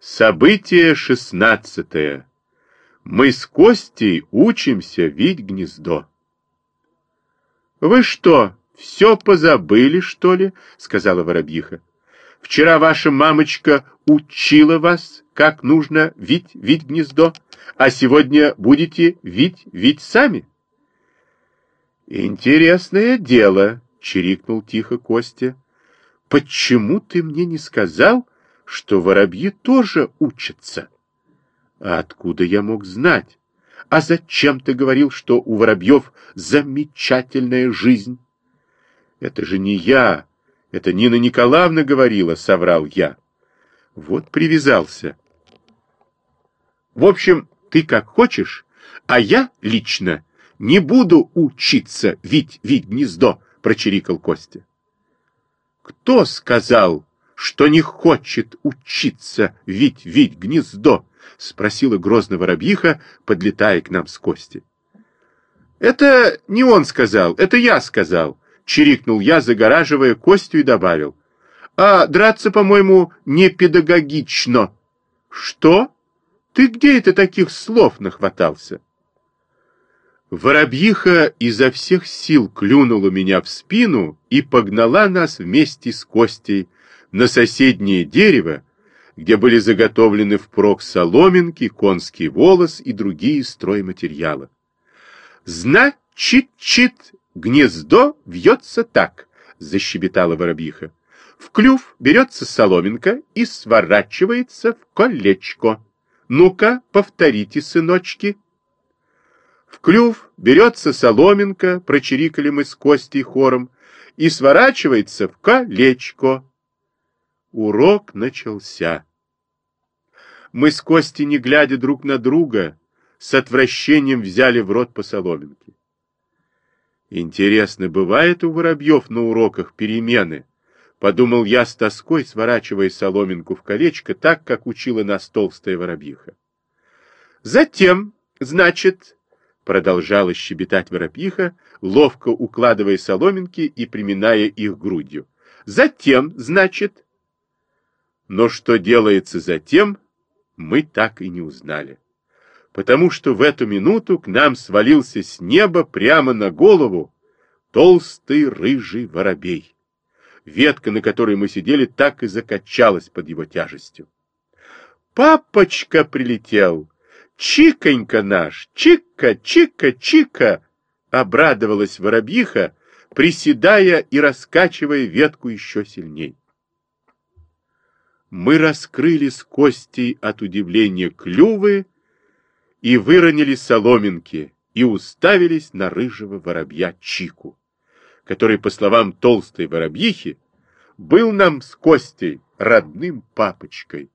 Событие шестнадцатое. Мы с Костей учимся вить гнездо. «Вы что, все позабыли, что ли?» — сказала воробьиха. «Вчера ваша мамочка учила вас, как нужно вить, вить гнездо, а сегодня будете вить, вить сами». «Интересное дело», — чирикнул тихо Костя. «Почему ты мне не сказал, что воробьи тоже учатся. А откуда я мог знать? А зачем ты говорил, что у воробьев замечательная жизнь? Это же не я, это Нина Николаевна говорила, соврал я. Вот привязался. В общем, ты как хочешь, а я лично не буду учиться вить, вить гнездо, прочирикал Костя. Кто сказал, что не хочет учиться вить-вить гнездо? — спросила грозно воробьиха, подлетая к нам с Кости. — Это не он сказал, это я сказал, — чирикнул я, загораживая Костю и добавил. — А драться, по-моему, не педагогично. — Что? Ты где это таких слов нахватался? Воробьиха изо всех сил клюнула меня в спину и погнала нас вместе с Костей, на соседнее дерево, где были заготовлены впрок соломинки, конский волос и другие стройматериалы. «Значит-чит, гнездо вьется так», — защебетала воробьиха. «В клюв берется соломинка и сворачивается в колечко. Ну-ка, повторите, сыночки». В клюв берется соломинка, прочирикали мы с Костей хором, и сворачивается в колечко. Урок начался. Мы с Костей, не глядя друг на друга, с отвращением взяли в рот по соломинке. Интересно, бывает у воробьев на уроках перемены? Подумал я с тоской, сворачивая соломинку в колечко, так, как учила нас толстая воробьиха. Затем, значит, продолжала щебетать воробьиха, ловко укладывая соломинки и приминая их грудью. Затем, значит, но что делается затем, мы так и не узнали. Потому что в эту минуту к нам свалился с неба прямо на голову толстый рыжий воробей. Ветка, на которой мы сидели, так и закачалась под его тяжестью. «Папочка прилетел! Чиконька наш! Чика, чика, чика!» Обрадовалась воробьиха, приседая и раскачивая ветку еще сильней мы раскрыли с Костей от удивления клювы и выронили соломинки и уставились на рыжего воробья Чику, который, по словам толстой воробьихи, был нам с Костей родным папочкой.